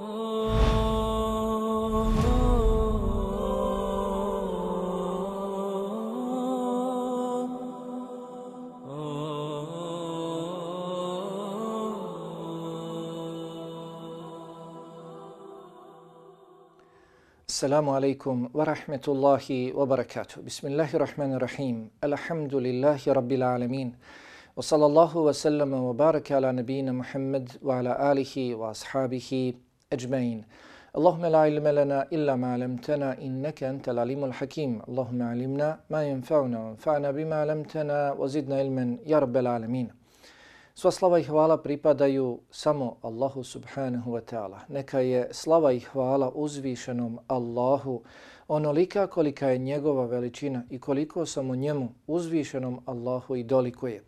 السلام عليكم ورحمة الله وبركاته. بسم الله الرحمن الرحيم. الحمد لله رب العالمين. وصلى الله وسلم وبارك على نبينا محمد وعلى آله وأصحابه ashabihi ajmain. Allahumma la ilma lana illa ma alamtana innaka العليم الحكيم hakim. Allahumma ما ma yanfa'una بما anfa'na bima علما wa zidna ilman alamin. Sva slava i hvala pripadaju samo Allahu subhanahu wa ta'ala. Neka je slava i hvala uzvišenom Allahu onolika kolika je njegova veličina i koliko samo njemu uzvišenom Allahu i dolikuje.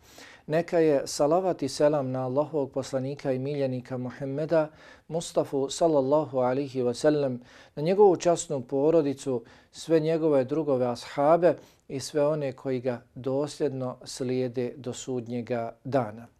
Neka je salavat i selam na Allahovog poslanika i miljenika Muhammeda Mustafa sallallahu alihi wasallam, na njegovu časnu porodicu, sve njegove drugove ashabe i sve one koji ga dosljedno slijede do sudnjega dana.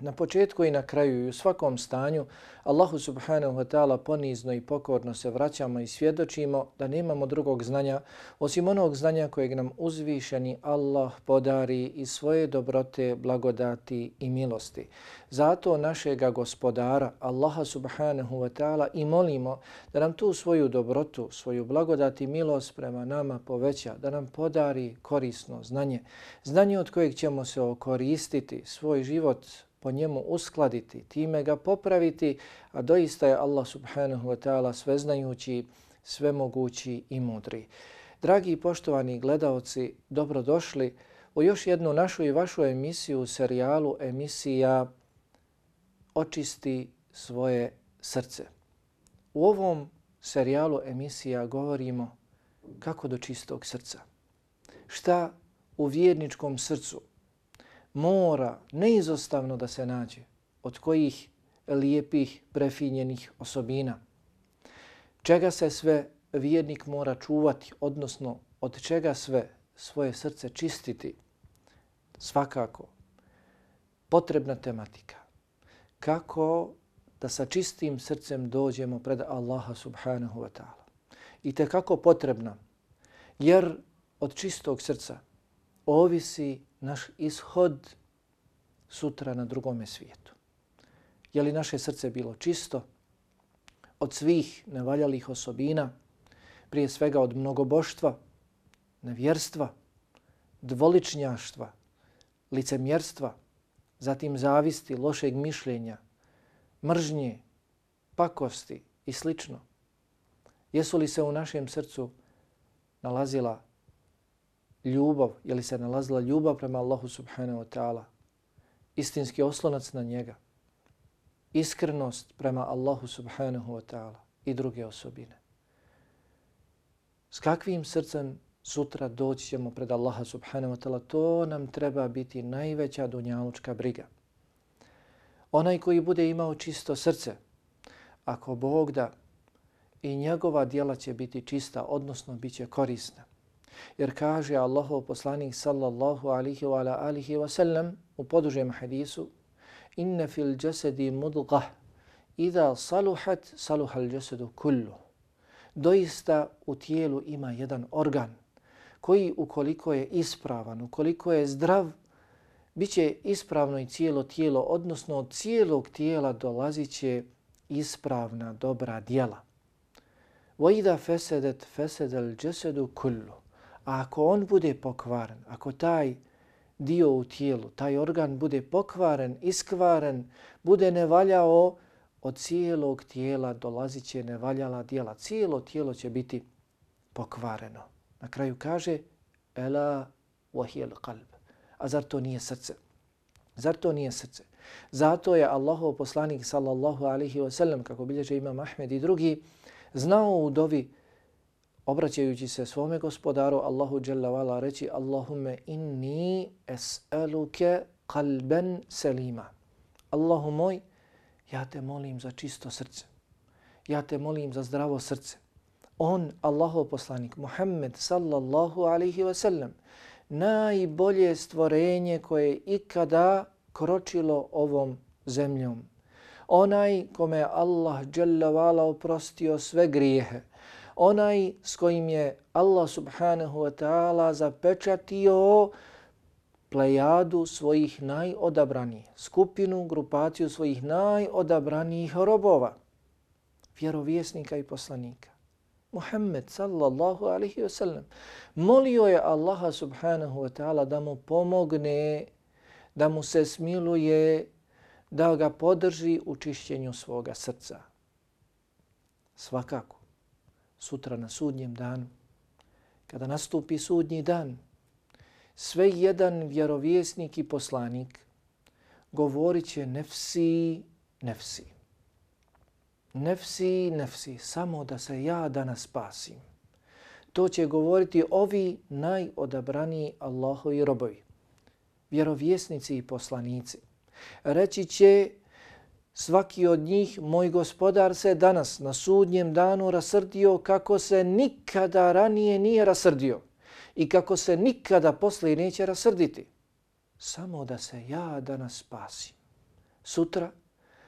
Na početku i na kraju i u svakom stanju Allahu subhanahu wa ta'ala ponizno i pokorno se vraćamo i svjedočimo da nemamo drugog znanja osim onog znanja kojeg nam uzvišeni Allah podari iz svoje dobrote, blagodati i milosti. Zato našega gospodara Allaha subhanahu wa ta'ala i molimo da nam tu svoju dobrotu, svoju blagodati i milost prema nama poveća, da nam podari korisno znanje, znanje od kojeg ćemo se okoristiti svoj život po njemu uskladiti, time ga popraviti, a doista je Allah subhanahu wa ta'ala sveznajući, svemogući i mudri. Dragi i poštovani gledaoci, dobrodošli u još jednu našu i vašu emisiju u serijalu emisija Očisti svoje srce. U ovom serijalu emisija govorimo kako do čistog srca. Šta u vjerničkom srcu mora neizostavno da se nađe od kojih lijepih, prefinjenih osobina. Čega se sve vjernik mora čuvati, odnosno od čega sve svoje srce čistiti, svakako potrebna tematika. Kako da sa čistim srcem dođemo pred Allaha subhanahu wa ta'ala. I te kako potrebna, jer od čistog srca ovisi naš ishod sutra na drugome svijetu. Je li naše srce bilo čisto od svih nevaljalih osobina, prije svega od mnogoboštva, nevjerstva, dvoličnjaštva, licemjerstva, zatim zavisti, lošeg mišljenja, mržnje, pakosti i slično. Jesu li se u našem srcu nalazila ljubav, je li se nalazila ljubav prema Allahu subhanahu wa ta'ala, istinski oslonac na njega, iskrenost prema Allahu subhanahu wa ta'ala i druge osobine. S kakvim srcem sutra doći ćemo pred Allaha subhanahu wa ta'ala, to nam treba biti najveća dunjalučka briga. Onaj koji bude imao čisto srce, ako Bog da, i njegova dijela će biti čista, odnosno bit će korisna. Jer kaže Allahov poslanik sallallahu alihi wa ala alihi wa sallam u podužem hadisu inne fil jasadi mudgah idha saluhat saluhal jasadu kullu. Doista u tijelu ima jedan organ koji ukoliko je ispravan, ukoliko je zdrav, bit će ispravno i cijelo tijelo, odnosno od cijelog tijela dolazit će ispravna, dobra dijela. وَإِذَا فَسَدَتْ فَسَدَ الْجَسَدُ كُلُّ A ako on bude pokvaren, ako taj dio u tijelu, taj organ bude pokvaren, iskvaren, bude nevaljao, od cijelog tijela dolazit će nevaljala dijela. Cijelo tijelo će biti pokvareno. Na kraju kaže, Ela wahijel kalb. A zar to nije srce? Zar to nije srce? Zato je Allahov poslanik sallallahu alihi wasallam, kako bilježe imam Ahmed i drugi, znao u dovi obraćajući se svome gospodaru Allahu Jalla Vala reći Allahumme inni es'aluke kalben selima. Allahu moj, ja te molim za čisto srce. Ja te molim za zdravo srce. On, Allahov poslanik, Muhammed sallallahu alaihi ve sellem, najbolje stvorenje koje je ikada kročilo ovom zemljom. Onaj kome Allah dželle Vala oprostio sve grijehe, onaj s kojim je Allah subhanahu wa ta'ala zapečatio plejadu svojih najodabranijih, skupinu, grupaciju svojih najodabranijih robova, vjerovjesnika i poslanika. Muhammed sallallahu alaihi wa sallam. Molio je Allaha subhanahu wa ta'ala da mu pomogne, da mu se smiluje, da ga podrži u čišćenju svoga srca. Svakako, sutra na sudnjem danu, kada nastupi sudnji dan, sve jedan vjerovjesnik i poslanik govorit će nefsi, nefsi. Nefsi, nefsi, samo da se ja danas spasim. To će govoriti ovi najodabraniji Allahovi robovi, vjerovjesnici i poslanici. Reći će svaki od njih, moj gospodar se danas na sudnjem danu rasrdio kako se nikada ranije nije rasrdio i kako se nikada poslije neće rasrditi. Samo da se ja danas spasim. Sutra,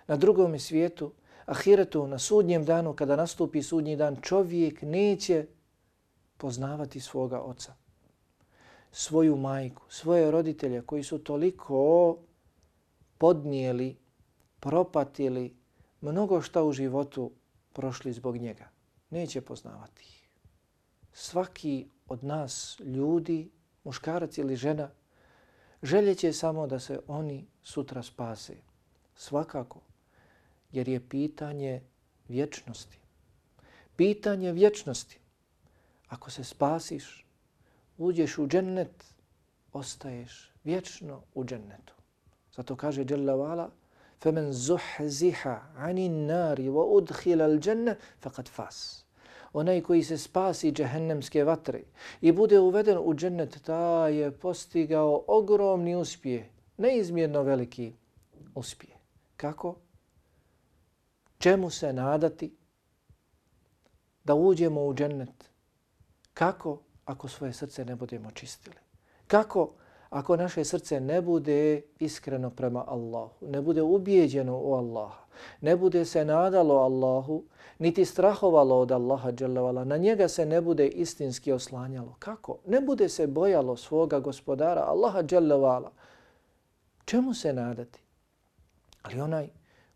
na drugom svijetu, ahiretu, na sudnjem danu, kada nastupi sudnji dan, čovjek neće poznavati svoga oca, svoju majku, svoje roditelje koji su toliko podnijeli, propatili mnogo šta u životu prošli zbog njega. Neće poznavati ih. Svaki od nas ljudi, muškarac ili žena, željeće samo da se oni sutra spase. Svakako, jer je pitanje vječnosti. Pitanje vječnosti. Ako se spasiš, uđeš u džennet, ostaješ vječno u džennetu. Zato kaže Jalla Vala, فَمَنْ زُحْزِحَ عَنِ النَّارِ وَأُدْخِلَ الْجَنَّةِ فَقَدْ فَاسِ Onaj koji se spasi džehennemske vatre i bude uveden u džennet, ta je postigao ogromni uspjeh, neizmjerno veliki uspjeh. Kako? Čemu se nadati da uđemo u džennet? Kako ako svoje srce ne budemo čistili? Kako Ako naše srce ne bude iskreno prema Allahu, ne bude ubijeđeno u Allaha, ne bude se nadalo Allahu, niti strahovalo od Allaha dželavala, na njega se ne bude istinski oslanjalo. Kako? Ne bude se bojalo svoga gospodara Allaha dželavala. Čemu se nadati? Ali onaj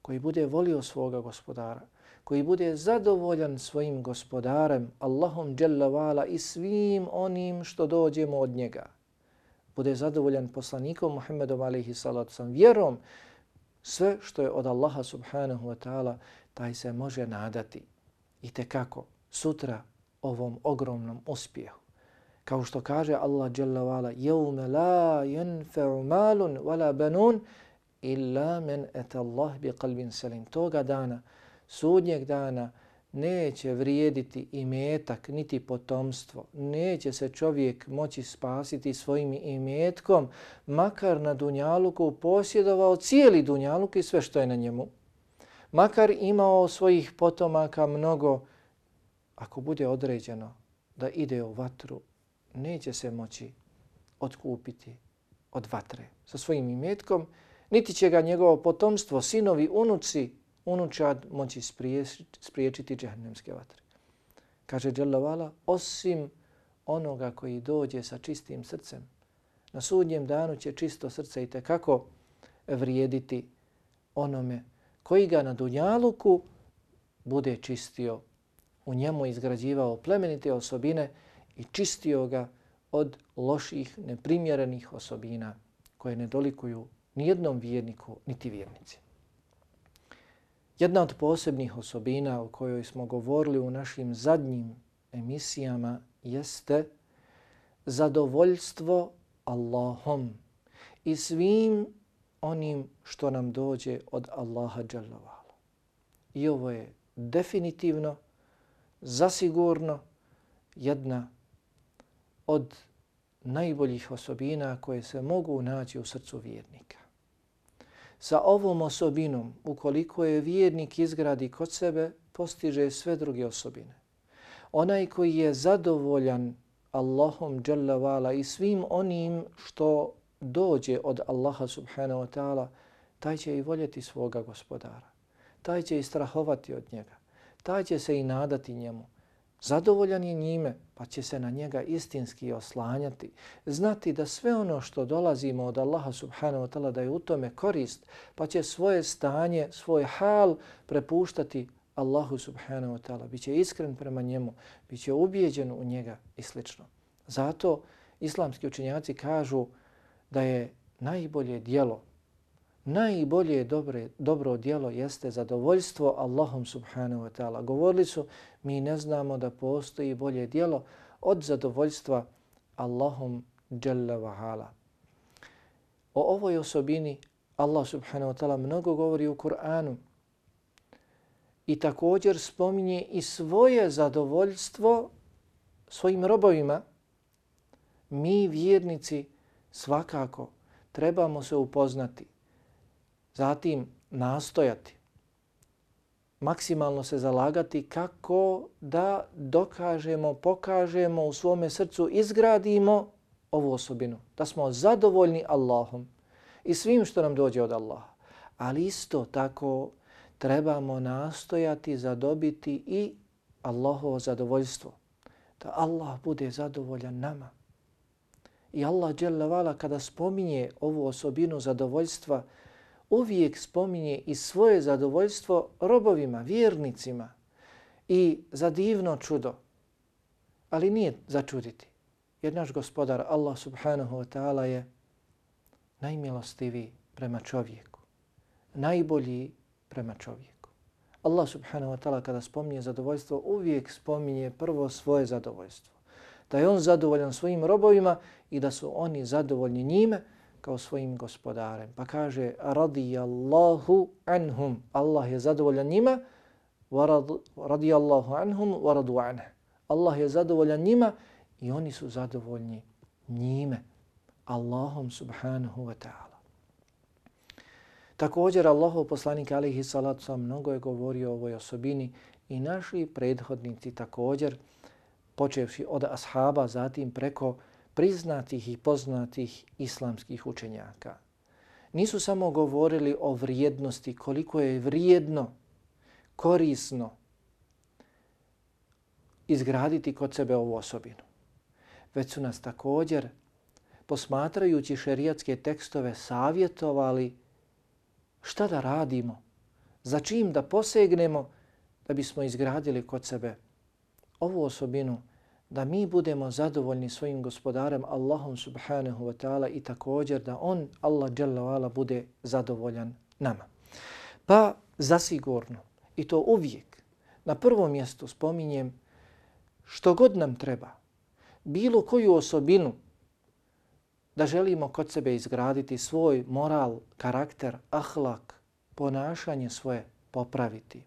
koji bude volio svoga gospodara, koji bude zadovoljan svojim gospodarem, Allahom dželavala i svim onim što dođemo od njega, bude zadovoljan poslanikom Muhammedom alaihi salatu sam vjerom, sve što je od Allaha subhanahu wa ta'ala, taj se može nadati. I te kako sutra ovom ogromnom uspjehu. Kao što kaže Allah Jalla vala: يَوْمَ la يَنْفَعُ malun wala banun illa مَنْ أَتَ اللَّهِ بِقَلْبٍ سَلِمٍ Toga dana, sudnjeg dana, neće vrijediti i metak niti potomstvo. Neće se čovjek moći spasiti svojim imetkom, makar na Dunjaluku posjedovao cijeli Dunjaluk i sve što je na njemu. Makar imao svojih potomaka mnogo, ako bude određeno da ide u vatru, neće se moći otkupiti od vatre sa svojim imetkom, niti će ga njegovo potomstvo, sinovi, unuci, unučad moći spriječiti džahnemske vatre. Kaže Đalavala, osim onoga koji dođe sa čistim srcem, na sudnjem danu će čisto srce i kako vrijediti onome koji ga na Dunjaluku bude čistio, u njemu izgrađivao plemenite osobine i čistio ga od loših, neprimjerenih osobina koje ne dolikuju nijednom vjerniku niti vjernici. Jedna od posebnih osobina o kojoj smo govorili u našim zadnjim emisijama jeste zadovoljstvo Allahom i svim onim što nam dođe od Allaha dželavala. I ovo je definitivno, zasigurno jedna od najboljih osobina koje se mogu naći u srcu vjernika. Sa ovom osobinom, ukoliko je vjernik izgradi kod sebe, postiže sve druge osobine. Onaj koji je zadovoljan Allahom dželle i svim onim što dođe od Allaha subhanahu wa ta'ala, taj će i voljeti svoga gospodara. Taj će i strahovati od njega. Taj će se i nadati njemu zadovoljan je njime, pa će se na njega istinski oslanjati. Znati da sve ono što dolazimo od Allaha subhanahu wa ta'ala da je u tome korist, pa će svoje stanje, svoj hal prepuštati Allahu subhanahu wa ta'ala, Biće iskren prema njemu, biće ubijeđen u njega i sl. Zato islamski učenjaci kažu da je najbolje dijelo, najbolje dobre, dobro djelo jeste zadovoljstvo Allahom subhanahu wa ta'ala. Govorili su, mi ne znamo da postoji bolje djelo od zadovoljstva Allahom jalla wa hala. O ovoj osobini Allah subhanahu wa ta'ala mnogo govori u Kur'anu i također spominje i svoje zadovoljstvo svojim robovima. Mi vjernici svakako trebamo se upoznati, zatim nastojati, maksimalno se zalagati kako da dokažemo, pokažemo u svome srcu, izgradimo ovu osobinu, da smo zadovoljni Allahom i svim što nam dođe od Allaha. Ali isto tako trebamo nastojati zadobiti i Allahovo zadovoljstvo. Da Allah bude zadovoljan nama. I Allah vala kada spominje ovu osobinu zadovoljstva, uvijek spominje i svoje zadovoljstvo robovima, vjernicima. I za divno čudo, ali nije začuditi. Jer naš gospodar Allah subhanahu wa ta'ala je najmilostiviji prema čovjeku, najbolji prema čovjeku. Allah subhanahu wa ta'ala kada spominje zadovoljstvo uvijek spominje prvo svoje zadovoljstvo. Da je on zadovoljan svojim robovima i da su oni zadovoljni njime kao svojim gospodarem. Pa kaže radijallahu anhum. Allah je zadovoljan njima radijallahu anhum wa radu anhe. Allah je zadovoljan njima i oni su zadovoljni njime. Allahom subhanahu wa ta'ala. Također Allahov poslanik alihi salatu sam mnogo je govorio o ovoj osobini i naši prethodnici također počevši od ashaba zatim preko priznatih i poznatih islamskih učenjaka. Nisu samo govorili o vrijednosti, koliko je vrijedno, korisno izgraditi kod sebe ovu osobinu. Već su nas također posmatrajući šerijatske tekstove savjetovali šta da radimo, za čim da posegnemo da bismo izgradili kod sebe ovu osobinu da mi budemo zadovoljni svojim gospodarem Allahom subhanahu wa ta'ala i također da on, Allah dželle bude zadovoljan nama. Pa zasigurno, i to uvijek, na prvom mjestu spominjem što god nam treba, bilo koju osobinu da želimo kod sebe izgraditi svoj moral, karakter, ahlak, ponašanje svoje popraviti.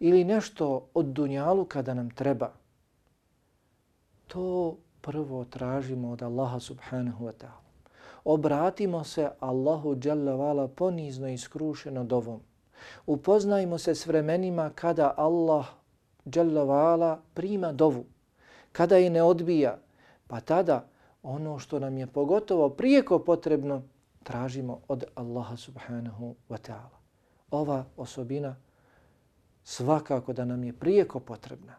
Ili nešto od dunjalu kada nam treba. To prvo tražimo od Allaha subhanahu wa ta'ala. Obratimo se Allahu dželle vala ponizno i skrušeno dovom. Upoznajmo se s vremenima kada Allah dželle vala prima dovu. Kada je ne odbija, pa tada ono što nam je pogotovo prijeko potrebno tražimo od Allaha subhanahu wa ta'ala. Ova osobina svakako da nam je prijeko potrebna.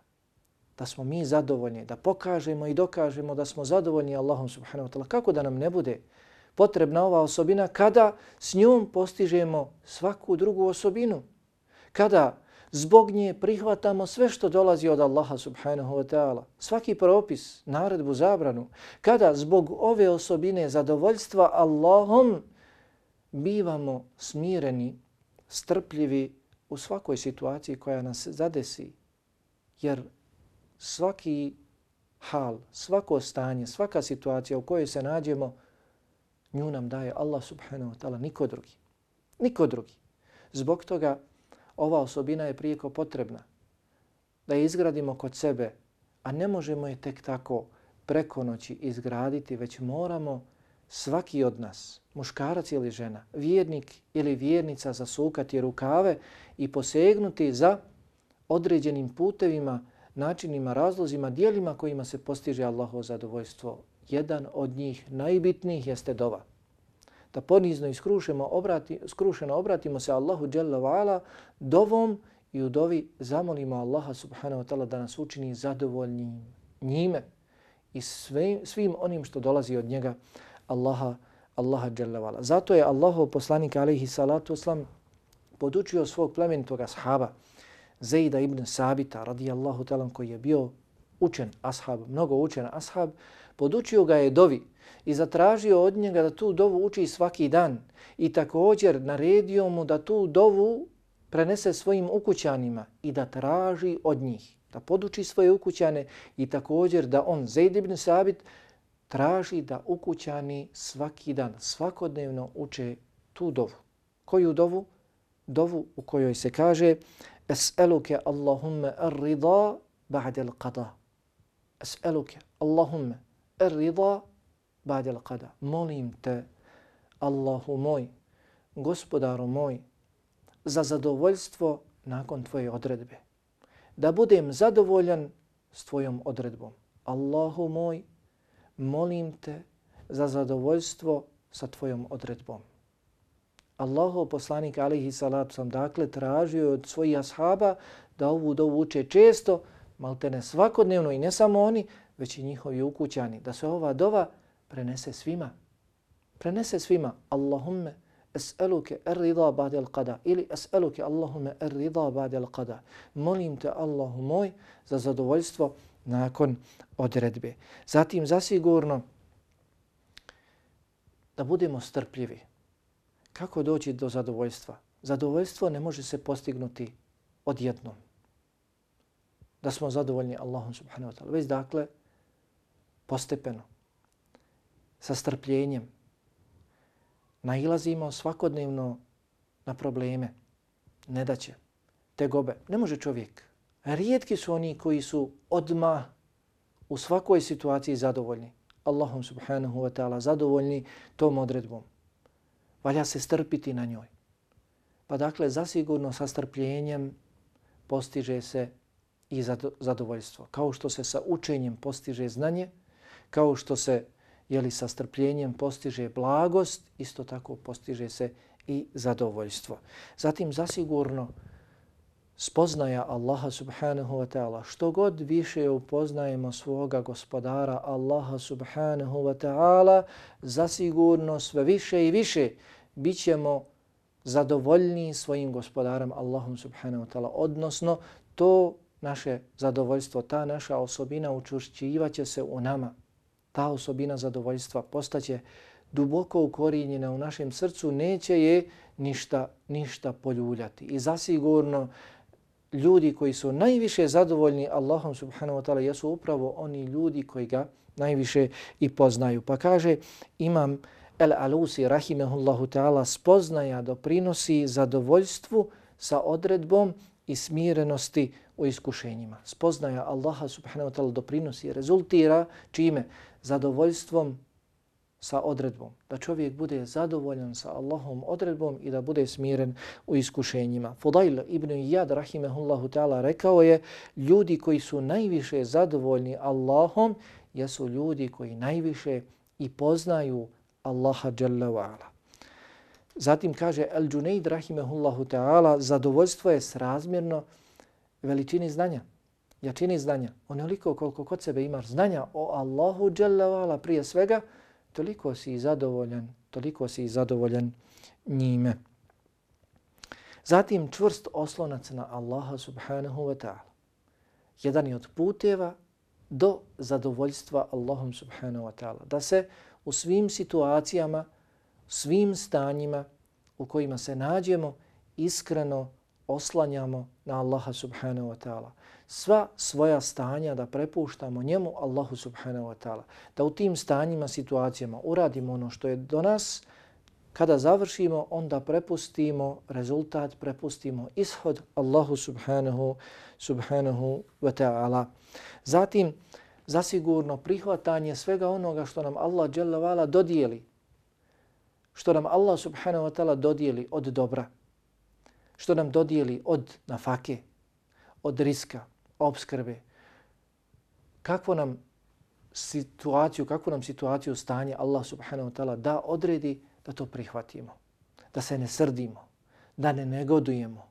Da smo mi zadovoljni, da pokažemo i dokažemo da smo zadovoljni Allahom subhanahu wa ta'ala. Kako da nam ne bude potrebna ova osobina kada s njom postižemo svaku drugu osobinu? Kada zbog nje prihvatamo sve što dolazi od Allaha subhanahu wa ta'ala. Svaki propis, naredbu, zabranu. Kada zbog ove osobine zadovoljstva Allahom bivamo smireni, strpljivi u svakoj situaciji koja nas zadesi. Jer svaki hal, svako stanje, svaka situacija u kojoj se nađemo, nju nam daje Allah subhanahu wa ta'ala, niko drugi. Niko drugi. Zbog toga ova osobina je prijeko potrebna da je izgradimo kod sebe, a ne možemo je tek tako preko noći izgraditi, već moramo svaki od nas, muškarac ili žena, vjernik ili vjernica zasukati rukave i posegnuti za određenim putevima, načinima, razlozima, dijelima kojima se postiže Allahovo zadovoljstvo. Jedan od njih najbitnijih jeste dova da ponizno i skrušeno, obrati, skrušeno obratimo se Allahu Jalla wa'ala dovom i u dovi zamolimo Allaha subhanahu wa ta'ala da nas učini zadovoljnim njime i svim, svim onim što dolazi od njega Allaha, Allaha Jalla wa'ala. Zato je Allahov poslanik alaihi salatu oslam podučio svog plemenitoga sahaba Zejda ibn Sabita radijallahu talan koji je bio učen ashab, mnogo učen ashab, podučio ga je dovi i zatražio od njega da tu dovu uči svaki dan i također naredio mu da tu dovu prenese svojim ukućanima i da traži od njih, da poduči svoje ukućane i također da on, Zaid ibn Sabit, traži da ukućani svaki dan, svakodnevno uče tu dovu. Koju dovu? Dovu u kojoj se kaže Es'eluke Allahumme ar-rida ba'de al-qada. Es'eluke Allahumme ar-rida ba'de al-qada. Molim te, Allahu moj, gospodaru moj, za zadovoljstvo nakon tvoje odredbe. Da budem zadovoljan s tvojom odredbom. Allahu moj, molim te za zadovoljstvo sa tvojom odredbom. Allahov poslanik alihi salatu sam dakle tražio od svojih ashaba da ovu dovu uče često, maltene svakodnevno i ne samo oni, već i njihovi ukućani, da se ova dova prenese svima. Prenese svima. Allahumme es'eluke ar-rida ba'de al-qada ili es'eluke Allahumme ar-rida ba'de al-qada. Molim te Allahu moj za zadovoljstvo nakon odredbe. Zatim zasigurno da budemo strpljivi. Kako doći do zadovoljstva? Zadovoljstvo ne može se postignuti odjednom. Da smo zadovoljni Allahom subhanahu wa ta'ala. Već dakle, postepeno, sa strpljenjem, nailazimo svakodnevno na probleme, nedaće, tegobe. Ne može čovjek. Rijetki su oni koji su odma u svakoj situaciji zadovoljni. Allahom subhanahu wa ta'ala zadovoljni tom odredbom. Valja se strpiti na njoj. Pa dakle, zasigurno sa strpljenjem postiže se i zadovoljstvo. Kao što se sa učenjem postiže znanje, kao što se jeli sa strpljenjem postiže blagost, isto tako postiže se i zadovoljstvo. Zatim zasigurno spoznaja Allaha subhanahu wa ta'ala. Što god više upoznajemo svoga gospodara Allaha subhanahu wa ta'ala, zasigurno sve više i više bit ćemo zadovoljni svojim gospodarom Allahom subhanahu wa ta'ala. Odnosno, to naše zadovoljstvo, ta naša osobina učušćivaće se u nama ta osobina zadovoljstva postaće duboko ukorijenjena u našem srcu, neće je ništa, ništa poljuljati. I zasigurno ljudi koji su najviše zadovoljni Allahom subhanahu wa ta'ala jesu upravo oni ljudi koji ga najviše i poznaju. Pa kaže imam El Alusi rahimehullahu ta'ala spoznaja doprinosi zadovoljstvu sa odredbom i smirenosti u iskušenjima. Spoznaja Allaha subhanahu wa ta'ala doprinosi rezultira čime? zadovoljstvom sa odredbom. Da čovjek bude zadovoljan sa Allahom odredbom i da bude smiren u iskušenjima. Fudail ibn Iyad rahimehullahu ta'ala rekao je ljudi koji su najviše zadovoljni Allahom jesu ljudi koji najviše i poznaju Allaha jalla wa'ala. Zatim kaže Al-đunaid rahimehullahu ta'ala zadovoljstvo je srazmjerno veličini znanja jačini znanja, onoliko koliko kod sebe imaš znanja o Allahu dželavala prije svega, toliko si zadovoljan, toliko si zadovoljan njime. Zatim čvrst oslonac na Allaha subhanahu wa ta'ala. Jedan je od puteva do zadovoljstva Allahom subhanahu wa ta'ala. Da se u svim situacijama, svim stanjima u kojima se nađemo, iskreno oslanjamo na Allaha subhanahu wa ta'ala sva svoja stanja da prepuštamo njemu, Allahu subhanahu wa ta'ala. Da u tim stanjima, situacijama uradimo ono što je do nas, kada završimo, onda prepustimo rezultat, prepustimo ishod Allahu subhanahu, subhanahu wa ta'ala. Zatim, zasigurno prihvatanje svega onoga što nam Allah dželavala dodijeli, što nam Allah subhanahu wa ta'ala dodijeli od dobra, što nam dodijeli od nafake, od riska, obskrbe. Kakvu nam situaciju, kakvu nam situaciju stanje Allah subhanahu wa ta'ala da odredi da to prihvatimo. Da se ne srdimo, da ne negodujemo,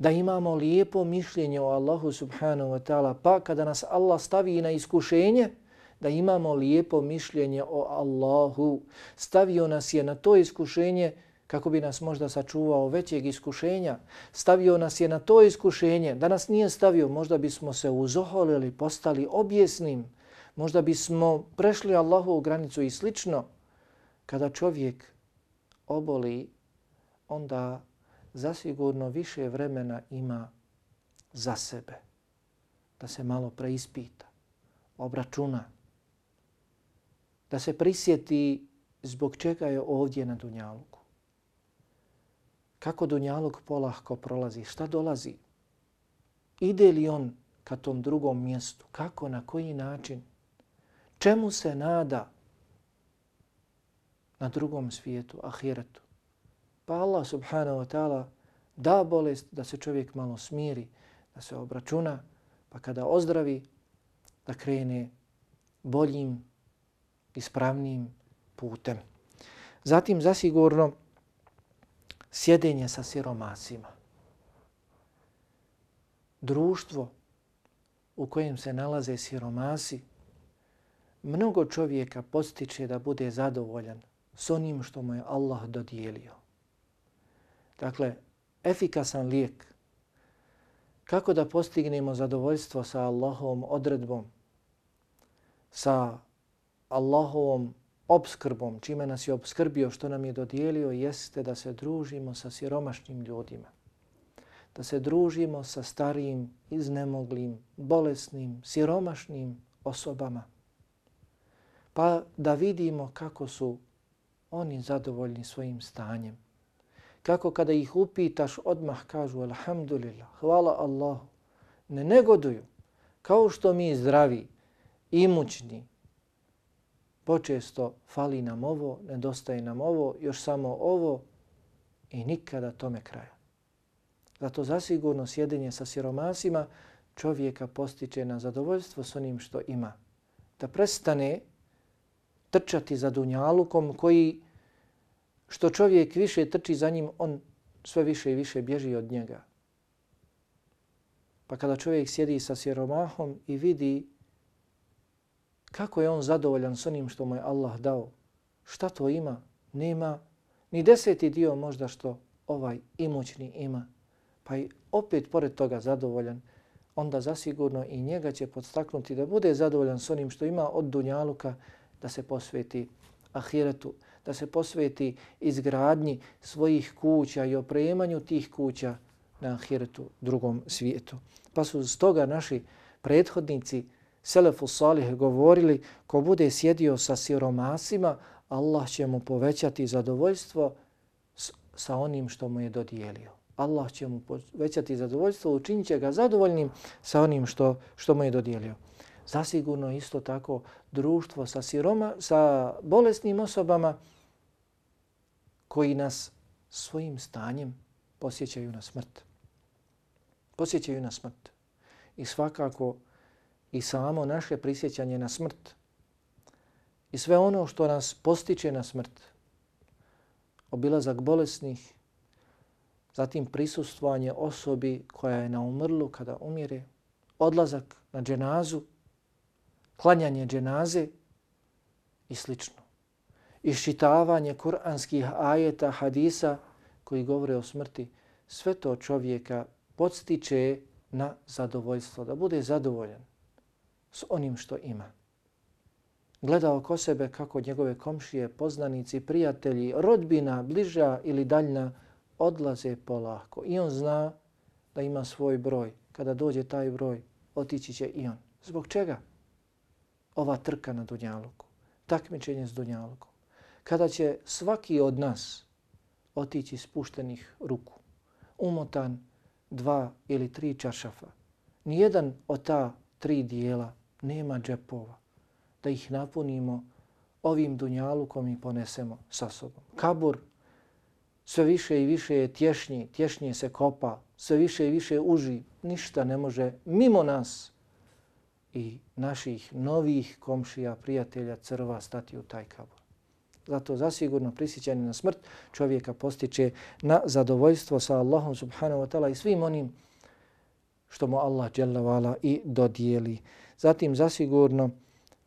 da imamo lijepo mišljenje o Allahu subhanahu wa ta'ala, pa kada nas Allah stavi na iskušenje, da imamo lijepo mišljenje o Allahu. Stavio nas je na to iskušenje kako bi nas možda sačuvao većeg iskušenja, stavio nas je na to iskušenje, da nas nije stavio, možda bismo se uzoholili, postali objesnim, možda bismo prešli Allahu u granicu i slično. Kada čovjek oboli, onda zasigurno više vremena ima za sebe, da se malo preispita, obračuna, da se prisjeti zbog čega je ovdje na Dunjaluku. Kako Dunjaluk polahko prolazi, šta dolazi? Ide li on ka tom drugom mjestu? Kako, na koji način? Čemu se nada na drugom svijetu, ahiretu? Pa Allah subhanahu wa ta'ala da bolest da se čovjek malo smiri, da se obračuna, pa kada ozdravi, da krene boljim, ispravnim putem. Zatim zasigurno sjedenje sa siromasima. Društvo u kojem se nalaze siromasi, mnogo čovjeka postiče da bude zadovoljan s onim što mu je Allah dodijelio. Dakle, efikasan lijek kako da postignemo zadovoljstvo sa Allahovom odredbom, sa Allahovom obskrbom, čime nas je obskrbio, što nam je dodijelio, jeste da se družimo sa siromašnim ljudima. Da se družimo sa starijim, iznemoglim, bolesnim, siromašnim osobama. Pa da vidimo kako su oni zadovoljni svojim stanjem. Kako kada ih upitaš, odmah kažu Alhamdulillah, hvala Allahu. Ne negoduju, kao što mi zdravi, imućni, počesto fali nam ovo, nedostaje nam ovo, još samo ovo i nikada tome kraja. Zato zasigurno sjedenje sa siromasima čovjeka postiče na zadovoljstvo s onim što ima. Da prestane trčati za dunjalukom koji što čovjek više trči za njim, on sve više i više bježi od njega. Pa kada čovjek sjedi sa siromahom i vidi kako je on zadovoljan s onim što mu je Allah dao, šta to ima? Nema ni deseti dio možda što ovaj imućni ima. Pa i opet pored toga zadovoljan, onda zasigurno i njega će podstaknuti da bude zadovoljan s onim što ima od dunjaluka, da se posveti ahiretu, da se posveti izgradnji svojih kuća i opremanju tih kuća na ahiretu drugom svijetu. Pa su z toga naši prethodnici Selefu Salih govorili ko bude sjedio sa siromasima, Allah će mu povećati zadovoljstvo sa onim što mu je dodijelio. Allah će mu povećati zadovoljstvo, učinit će ga zadovoljnim sa onim što, što mu je dodijelio. Zasigurno isto tako društvo sa, siroma, sa bolesnim osobama koji nas svojim stanjem posjećaju na smrt. Posjećaju na smrt. I svakako i samo naše prisjećanje na smrt i sve ono što nas postiče na smrt, obilazak bolesnih, zatim prisustvovanje osobi koja je na umrlu kada umire, odlazak na dženazu, klanjanje dženaze i slično. Iščitavanje kuranskih ajeta, hadisa koji govore o smrti, sve to čovjeka podstiče na zadovoljstvo, da bude zadovoljan s onim što ima. Gleda oko sebe kako njegove komšije, poznanici, prijatelji, rodbina, bliža ili daljna odlaze polako. I on zna da ima svoj broj. Kada dođe taj broj, otići će i on. Zbog čega? Ova trka na Dunjaluku. Takmičenje s Dunjalukom. Kada će svaki od nas otići spuštenih ruku, umotan dva ili tri čašafa, nijedan od ta tri dijela nema džepova, da ih napunimo ovim dunjalukom i ponesemo sa sobom. Kabur sve više i više je tješnji, tješnije se kopa, sve više i više uži, ništa ne može mimo nas i naših novih komšija, prijatelja, crva stati u taj kabur. Zato zasigurno prisjećanje na smrt čovjeka postiče na zadovoljstvo sa Allahom subhanahu wa ta'ala i svim onim što mu Allah i dodijeli. Zatim zasigurno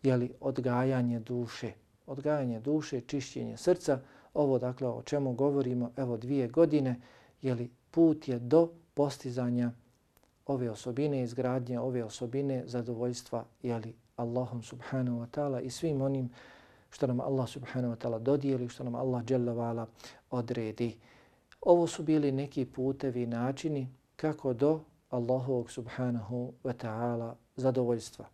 je li odgajanje duše, odgajanje duše, čišćenje srca, ovo dakle o čemu govorimo, evo dvije godine, jeli put je do postizanja ove osobine, izgradnje ove osobine, zadovoljstva, jeli Allahom subhanahu wa ta'ala i svim onim što nam Allah subhanahu wa ta'ala dodijeli, što nam Allah dželle odredi. Ovo su bili neki putevi načini kako do Allahovog subhanahu wa ta'ala zadovoljstva.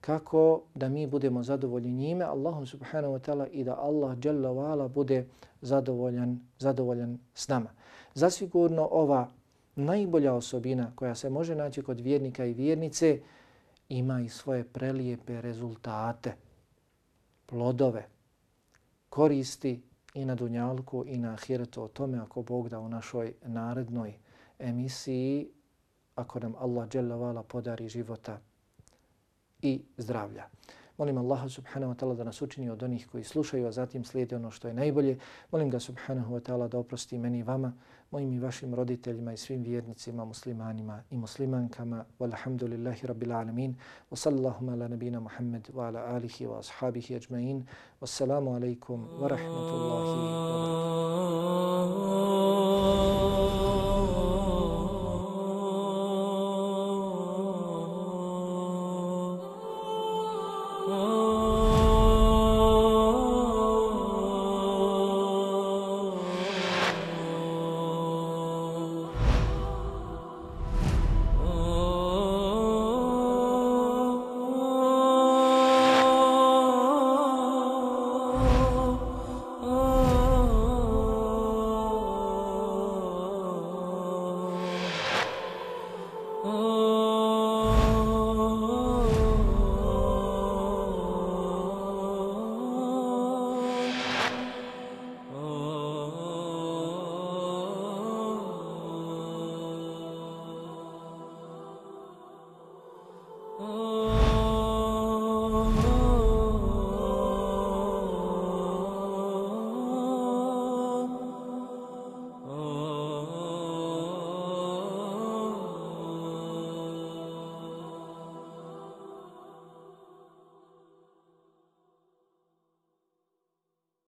Kako da mi budemo zadovoljni njime, Allahom subhanahu wa ta'ala i da Allah jalla bude zadovoljan, zadovoljan s nama. Zasigurno ova najbolja osobina koja se može naći kod vjernika i vjernice ima i svoje prelijepe rezultate, plodove, koristi i na dunjalku i na ahiretu o tome ako Bog da u našoj narednoj emisiji ako nam Allah dželavala podari života i zdravlja. Molim Allaha subhanahu wa ta'ala da nas učini od onih koji slušaju, a zatim slijede ono što je najbolje. Molim ga subhanahu wa ta'ala da oprosti meni i vama, mojim i vašim roditeljima i svim vjernicima, muslimanima i muslimankama. Walhamdulillahi rabbil alamin. Wa sallallahu ala nabina Muhammad wa ala alihi wa ashabihi ajma'in. Wassalamu alaikum wa rahmatullahi wa barakatuh. Oh.